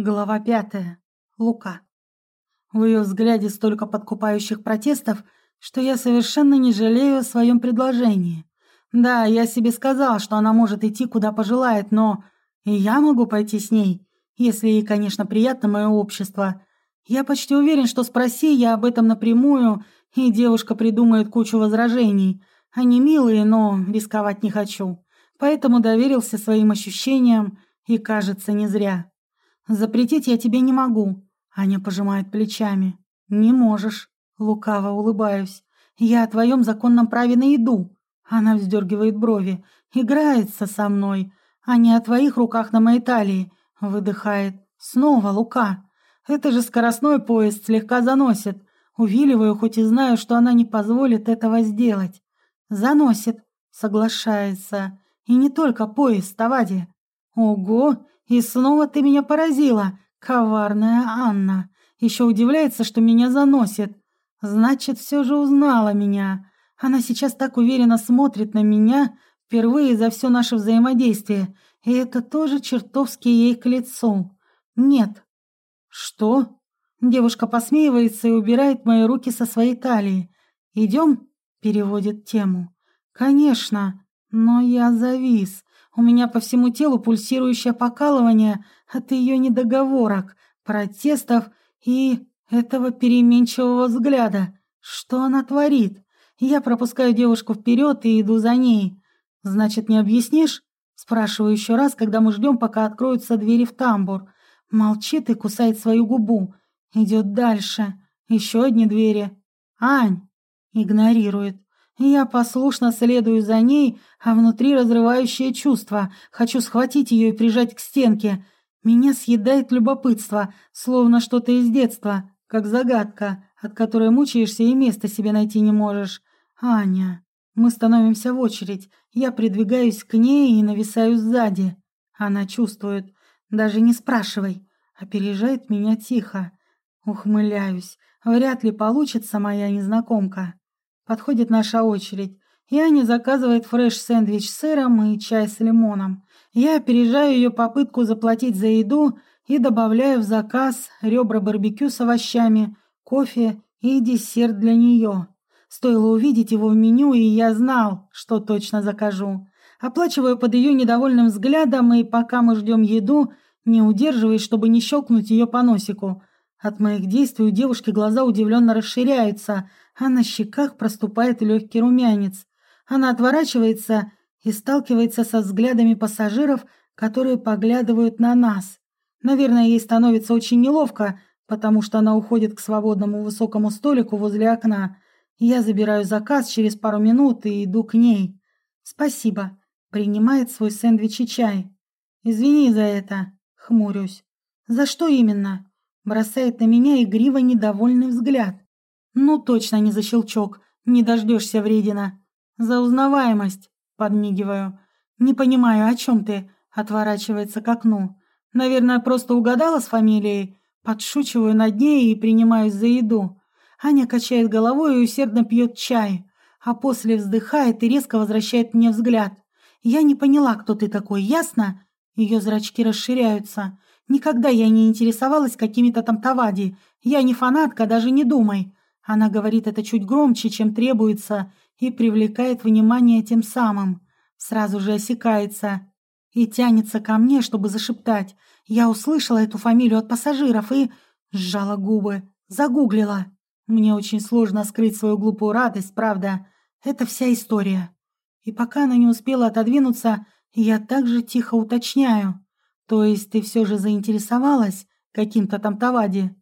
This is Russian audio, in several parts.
Глава пятая. Лука. В ее взгляде столько подкупающих протестов, что я совершенно не жалею о своем предложении. Да, я себе сказал, что она может идти куда пожелает, но и я могу пойти с ней, если ей, конечно, приятно мое общество. Я почти уверен, что спроси я об этом напрямую, и девушка придумает кучу возражений. Они милые, но рисковать не хочу. Поэтому доверился своим ощущениям, и, кажется, не зря. Запретить я тебе не могу. Аня пожимает плечами. Не можешь. Лукаво улыбаюсь. Я о твоем законном праве на еду. Она вздергивает брови. Играется со мной, а не о твоих руках на моей талии. Выдыхает. Снова Лука. Это же скоростной поезд слегка заносит. Увиливаю, хоть и знаю, что она не позволит этого сделать. Заносит. Соглашается. И не только поезд, Тавади. Ого, и снова ты меня поразила, коварная Анна. Еще удивляется, что меня заносит. Значит, все же узнала меня. Она сейчас так уверенно смотрит на меня впервые за все наше взаимодействие. И это тоже чертовски ей к лицу. Нет. Что? Девушка посмеивается и убирает мои руки со своей талии. «Идем?» — переводит тему. «Конечно, но я завис. У меня по всему телу пульсирующее покалывание от ее недоговорок, протестов и этого переменчивого взгляда. Что она творит? Я пропускаю девушку вперед и иду за ней. «Значит, не объяснишь?» Спрашиваю еще раз, когда мы ждем, пока откроются двери в тамбур. Молчит и кусает свою губу. Идет дальше. Еще одни двери. «Ань!» Игнорирует. Я послушно следую за ней, а внутри разрывающее чувство. Хочу схватить ее и прижать к стенке. Меня съедает любопытство, словно что-то из детства, как загадка, от которой мучаешься и места себе найти не можешь. Аня. Мы становимся в очередь. Я придвигаюсь к ней и нависаю сзади. Она чувствует. Даже не спрашивай. Опережает меня тихо. Ухмыляюсь. Вряд ли получится моя незнакомка. Подходит наша очередь. Яня заказывает фреш-сэндвич с сыром и чай с лимоном. Я опережаю ее попытку заплатить за еду и добавляю в заказ ребра барбекю с овощами, кофе и десерт для нее. Стоило увидеть его в меню, и я знал, что точно закажу. Оплачиваю под ее недовольным взглядом, и пока мы ждем еду, не удерживаясь, чтобы не щелкнуть ее по носику. От моих действий у девушки глаза удивленно расширяются, а на щеках проступает легкий румянец. Она отворачивается и сталкивается со взглядами пассажиров, которые поглядывают на нас. Наверное, ей становится очень неловко, потому что она уходит к свободному высокому столику возле окна. Я забираю заказ через пару минут и иду к ней. «Спасибо», — принимает свой сэндвич и чай. «Извини за это», — хмурюсь. «За что именно?» Бросает на меня игриво недовольный взгляд. «Ну точно не за щелчок, не дождешься вредина. За узнаваемость», — подмигиваю. «Не понимаю, о чем ты?» — отворачивается к окну. «Наверное, просто угадала с фамилией?» Подшучиваю над ней и принимаюсь за еду. Аня качает головой и усердно пьет чай, а после вздыхает и резко возвращает мне взгляд. «Я не поняла, кто ты такой, ясно?» Ее зрачки расширяются. «Никогда я не интересовалась какими-то там тавади. Я не фанатка, даже не думай. Она говорит это чуть громче, чем требуется, и привлекает внимание тем самым. Сразу же осекается и тянется ко мне, чтобы зашептать. Я услышала эту фамилию от пассажиров и... Сжала губы, загуглила. Мне очень сложно скрыть свою глупую радость, правда. Это вся история. И пока она не успела отодвинуться, я также тихо уточняю. То есть ты все же заинтересовалась каким-то там Тавади?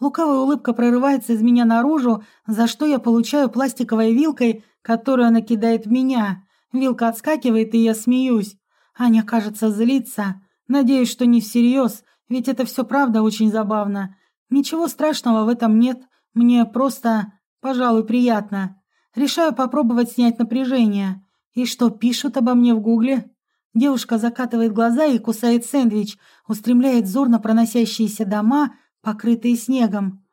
Лукавая улыбка прорывается из меня наружу, за что я получаю пластиковой вилкой, которую она кидает в меня. Вилка отскакивает, и я смеюсь. Аня, кажется, злится. Надеюсь, что не всерьез, ведь это все правда очень забавно. Ничего страшного в этом нет. Мне просто, пожалуй, приятно. Решаю попробовать снять напряжение. И что пишут обо мне в гугле? Девушка закатывает глаза и кусает сэндвич, устремляет взор на проносящиеся дома, покрытые снегом.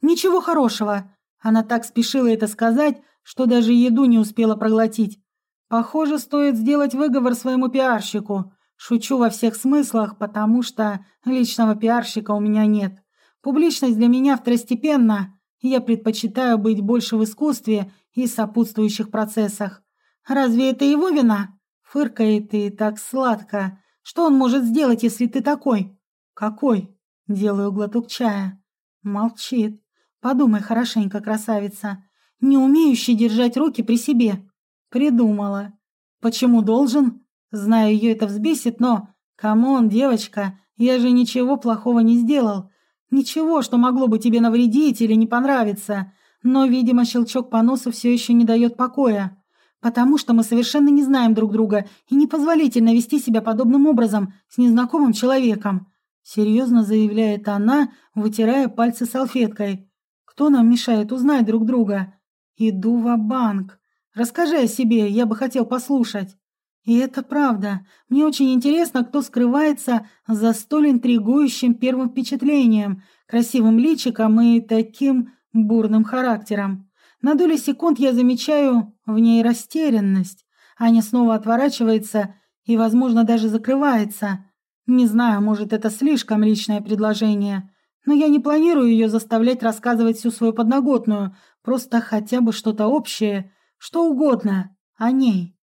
Ничего хорошего. Она так спешила это сказать, что даже еду не успела проглотить. Похоже, стоит сделать выговор своему пиарщику. Шучу во всех смыслах, потому что личного пиарщика у меня нет. Публичность для меня второстепенна, я предпочитаю быть больше в искусстве и сопутствующих процессах. Разве это его вина? Фыркает и так сладко. Что он может сделать, если ты такой? Какой? Делаю глоток чая. Молчит. Подумай хорошенько, красавица. Не умеющий держать руки при себе. Придумала. Почему должен? Знаю, ее это взбесит, но... Come on, девочка, я же ничего плохого не сделал. Ничего, что могло бы тебе навредить или не понравиться. Но, видимо, щелчок по носу все еще не дает покоя. Потому что мы совершенно не знаем друг друга и непозволительно вести себя подобным образом с незнакомым человеком. Серьезно заявляет она, вытирая пальцы салфеткой. Кто нам мешает узнать друг друга? Иду в банк Расскажи о себе, я бы хотел послушать. И это правда. Мне очень интересно, кто скрывается за столь интригующим первым впечатлением, красивым личиком и таким бурным характером. На долю секунд я замечаю в ней растерянность. Аня снова отворачивается и, возможно, даже закрывается. Не знаю, может, это слишком личное предложение, но я не планирую ее заставлять рассказывать всю свою подноготную, просто хотя бы что-то общее, что угодно о ней.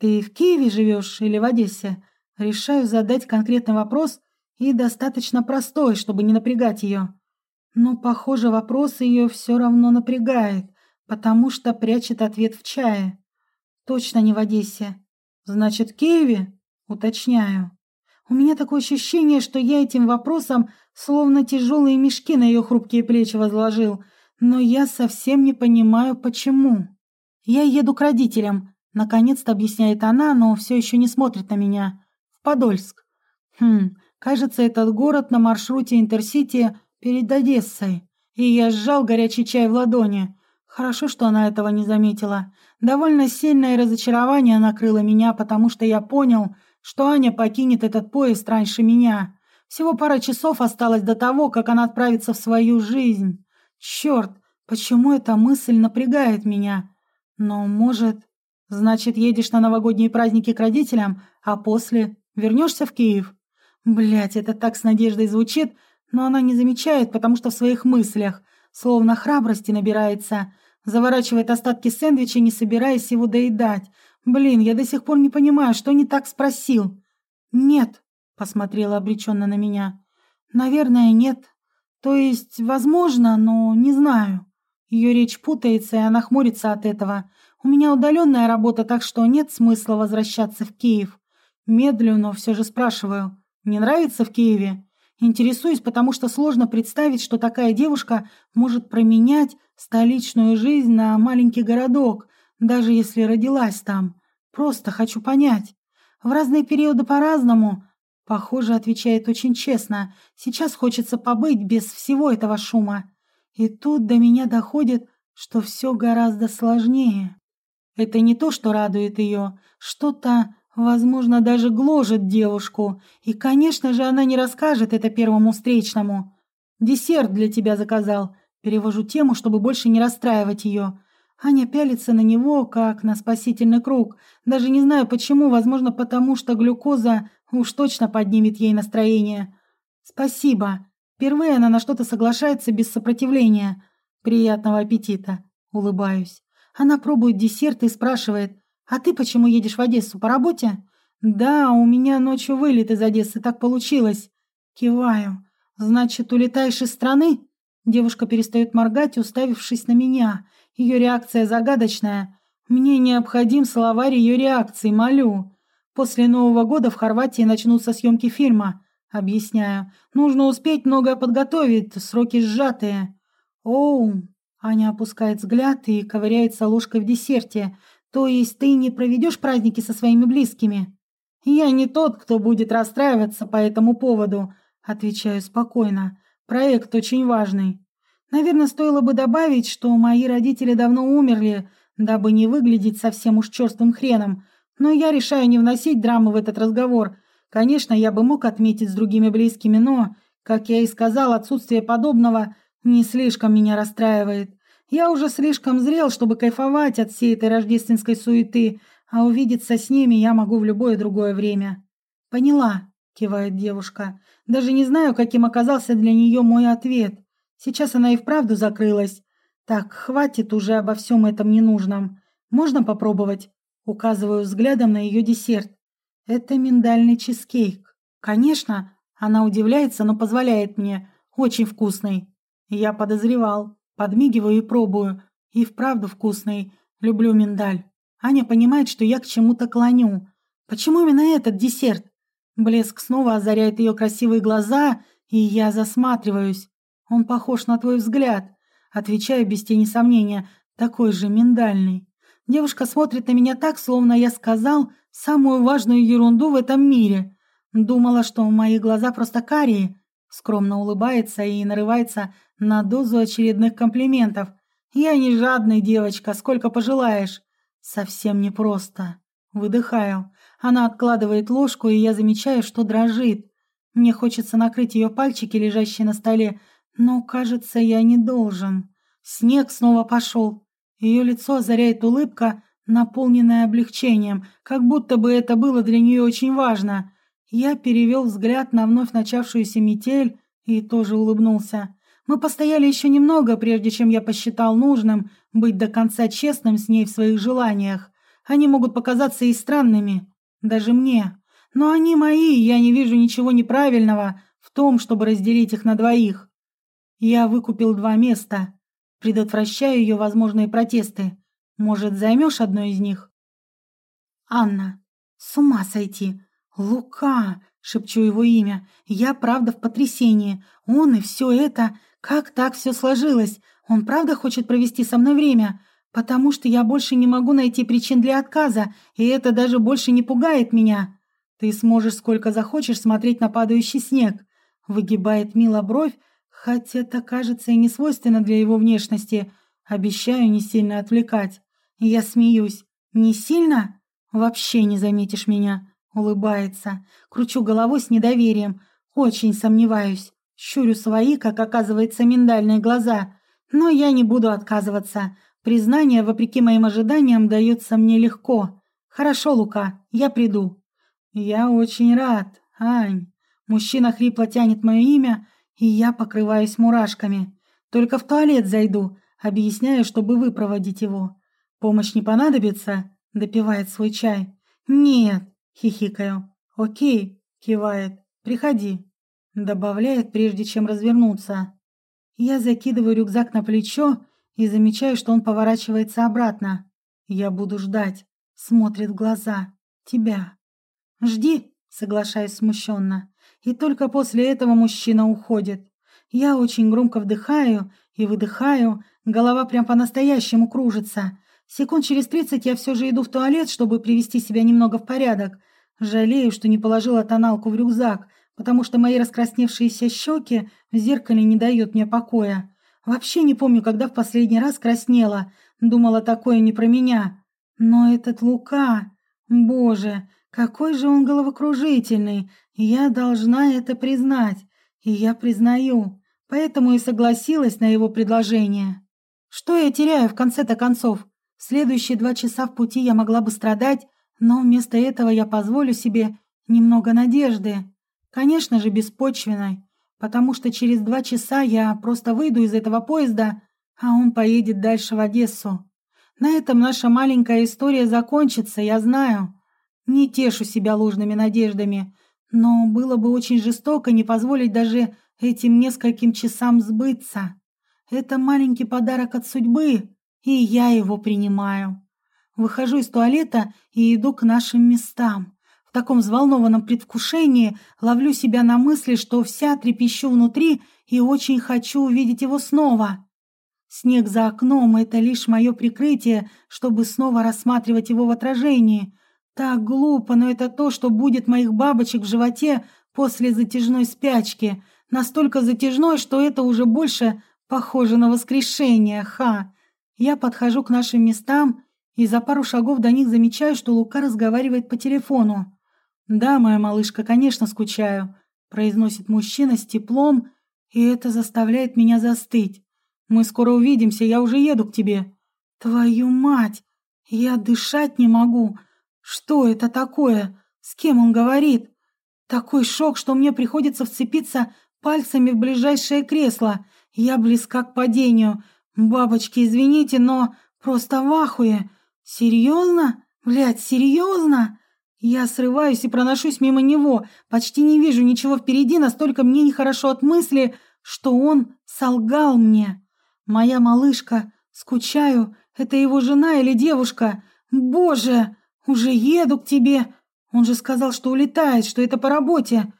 «Ты в Киеве живешь или в Одессе?» Решаю задать конкретный вопрос и достаточно простой, чтобы не напрягать ее. Но, похоже, вопрос ее все равно напрягает, потому что прячет ответ в чае. Точно не в Одессе. Значит, в Киеве? Уточняю. У меня такое ощущение, что я этим вопросом словно тяжелые мешки на ее хрупкие плечи возложил, но я совсем не понимаю, почему. Я еду к родителям, Наконец-то объясняет она, но все еще не смотрит на меня. В Подольск. Хм, кажется, этот город на маршруте Интерсити перед Одессой. И я сжал горячий чай в ладони. Хорошо, что она этого не заметила. Довольно сильное разочарование накрыло меня, потому что я понял, что Аня покинет этот поезд раньше меня. Всего пара часов осталось до того, как она отправится в свою жизнь. Черт, почему эта мысль напрягает меня? Но, может, Значит, едешь на новогодние праздники к родителям, а после вернешься в Киев? Блять, это так с надеждой звучит, но она не замечает, потому что в своих мыслях, словно храбрости набирается, заворачивает остатки сэндвича, не собираясь его доедать. Блин, я до сих пор не понимаю, что не так спросил. Нет, посмотрела обреченно на меня. Наверное, нет. То есть, возможно, но не знаю. Ее речь путается, и она хмурится от этого. У меня удаленная работа, так что нет смысла возвращаться в Киев. Медлю, но все же спрашиваю. Не нравится в Киеве? Интересуюсь, потому что сложно представить, что такая девушка может променять столичную жизнь на маленький городок, даже если родилась там. Просто хочу понять. В разные периоды по-разному. Похоже, отвечает очень честно. Сейчас хочется побыть без всего этого шума. И тут до меня доходит, что все гораздо сложнее. Это не то, что радует ее, что-то, возможно, даже гложет девушку. И, конечно же, она не расскажет это первому встречному. «Десерт для тебя заказал». Перевожу тему, чтобы больше не расстраивать ее. Аня пялится на него, как на спасительный круг. Даже не знаю почему, возможно, потому что глюкоза уж точно поднимет ей настроение. «Спасибо». Впервые она на что-то соглашается без сопротивления. «Приятного аппетита». Улыбаюсь. Она пробует десерт и спрашивает, «А ты почему едешь в Одессу, по работе?» «Да, у меня ночью вылет из Одессы, так получилось». Киваю. «Значит, улетаешь из страны?» Девушка перестает моргать, уставившись на меня. Ее реакция загадочная. Мне необходим словарь ее реакции, молю. После Нового года в Хорватии начнутся съемки фильма. Объясняю. Нужно успеть многое подготовить, сроки сжатые. Оу, Аня опускает взгляд и ковыряется ложкой в десерте. То есть ты не проведешь праздники со своими близкими? Я не тот, кто будет расстраиваться по этому поводу, отвечаю спокойно. Проект очень важный. Наверное, стоило бы добавить, что мои родители давно умерли, дабы не выглядеть совсем уж черствым хреном. Но я решаю не вносить драмы в этот разговор. Конечно, я бы мог отметить с другими близкими, но, как я и сказал, отсутствие подобного не слишком меня расстраивает. Я уже слишком зрел, чтобы кайфовать от всей этой рождественской суеты, а увидеться с ними я могу в любое другое время. «Поняла», — кивает девушка. «Даже не знаю, каким оказался для нее мой ответ. Сейчас она и вправду закрылась. Так, хватит уже обо всем этом ненужном. Можно попробовать?» Указываю взглядом на ее десерт. «Это миндальный чизкейк». «Конечно!» Она удивляется, но позволяет мне. «Очень вкусный». Я подозревал. Подмигиваю и пробую. И вправду вкусный. Люблю миндаль. Аня понимает, что я к чему-то клоню. Почему именно этот десерт? Блеск снова озаряет ее красивые глаза, и я засматриваюсь. Он похож на твой взгляд. Отвечаю без тени сомнения, такой же миндальный. Девушка смотрит на меня так, словно я сказал самую важную ерунду в этом мире. Думала, что мои глаза просто карие. Скромно улыбается и нарывается на дозу очередных комплиментов. Я не жадная девочка, сколько пожелаешь. Совсем непросто. Выдыхаю. Она откладывает ложку, и я замечаю, что дрожит. Мне хочется накрыть ее пальчики, лежащие на столе, но, кажется, я не должен. Снег снова пошел. Ее лицо озаряет улыбка, наполненная облегчением, как будто бы это было для нее очень важно. Я перевел взгляд на вновь начавшуюся метель и тоже улыбнулся. Мы постояли еще немного, прежде чем я посчитал нужным быть до конца честным с ней в своих желаниях. Они могут показаться и странными, даже мне. Но они мои, и я не вижу ничего неправильного в том, чтобы разделить их на двоих. Я выкупил два места. Предотвращаю ее возможные протесты. Может, займешь одно из них? Анна. С ума сойти. Лука, шепчу его имя. Я правда в потрясении. Он и все это... Как так все сложилось? Он правда хочет провести со мной время? Потому что я больше не могу найти причин для отказа, и это даже больше не пугает меня. Ты сможешь сколько захочешь смотреть на падающий снег. Выгибает Мила бровь, хотя это кажется и не свойственно для его внешности. Обещаю не сильно отвлекать. Я смеюсь. Не сильно? Вообще не заметишь меня. Улыбается. Кручу головой с недоверием. Очень сомневаюсь. Щурю свои, как оказывается, миндальные глаза. Но я не буду отказываться. Признание, вопреки моим ожиданиям, дается мне легко. Хорошо, Лука, я приду. Я очень рад, Ань. Мужчина хрипло тянет мое имя, и я покрываюсь мурашками. Только в туалет зайду, объясняю, чтобы выпроводить его. Помощь не понадобится? Допивает свой чай. Нет, хихикаю. Окей, кивает. Приходи. Добавляет, прежде чем развернуться. Я закидываю рюкзак на плечо и замечаю, что он поворачивается обратно. Я буду ждать. Смотрит в глаза. Тебя. Жди, соглашаюсь смущенно. И только после этого мужчина уходит. Я очень громко вдыхаю и выдыхаю, голова прям по-настоящему кружится. Секунд через тридцать я все же иду в туалет, чтобы привести себя немного в порядок. Жалею, что не положила тоналку в рюкзак, потому что мои раскрасневшиеся щеки в зеркале не дают мне покоя. Вообще не помню, когда в последний раз краснела. Думала, такое не про меня. Но этот Лука... Боже, какой же он головокружительный. Я должна это признать. И я признаю. Поэтому и согласилась на его предложение. Что я теряю в конце-то концов? Следующие два часа в пути я могла бы страдать, но вместо этого я позволю себе немного надежды. Конечно же, беспочвенной потому что через два часа я просто выйду из этого поезда, а он поедет дальше в Одессу. На этом наша маленькая история закончится, я знаю. Не тешу себя ложными надеждами, но было бы очень жестоко не позволить даже этим нескольким часам сбыться. Это маленький подарок от судьбы, и я его принимаю. Выхожу из туалета и иду к нашим местам таком взволнованном предвкушении ловлю себя на мысли, что вся трепещу внутри и очень хочу увидеть его снова. Снег за окном — это лишь мое прикрытие, чтобы снова рассматривать его в отражении. Так глупо, но это то, что будет моих бабочек в животе после затяжной спячки. Настолько затяжной, что это уже больше похоже на воскрешение, ха. Я подхожу к нашим местам и за пару шагов до них замечаю, что Лука разговаривает по телефону. «Да, моя малышка, конечно, скучаю», — произносит мужчина с теплом, и это заставляет меня застыть. «Мы скоро увидимся, я уже еду к тебе». «Твою мать! Я дышать не могу! Что это такое? С кем он говорит? Такой шок, что мне приходится вцепиться пальцами в ближайшее кресло. Я близка к падению. Бабочки, извините, но просто в ахуе. Серьезно? Блядь, серьезно? Я срываюсь и проношусь мимо него. Почти не вижу ничего впереди, настолько мне нехорошо от мысли, что он солгал мне. Моя малышка, скучаю, это его жена или девушка? Боже, уже еду к тебе. Он же сказал, что улетает, что это по работе.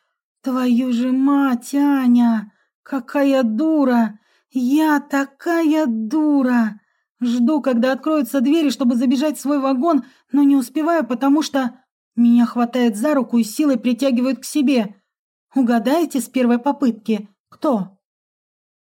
Твою же мать, Аня! Какая дура! Я такая дура! Жду, когда откроются двери, чтобы забежать в свой вагон, но не успеваю, потому что меня хватает за руку и силой притягивают к себе. Угадаете с первой попытки? Кто?